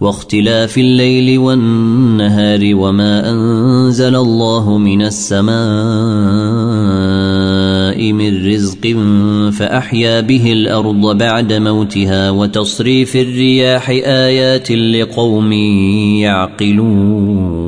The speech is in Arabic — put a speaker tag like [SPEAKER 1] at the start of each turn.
[SPEAKER 1] واختلاف الليل والنهار وما أنزل الله من السماء من رزق فأحيا به الأرض بعد موتها وتصريف الرياح آيات لقوم يعقلون.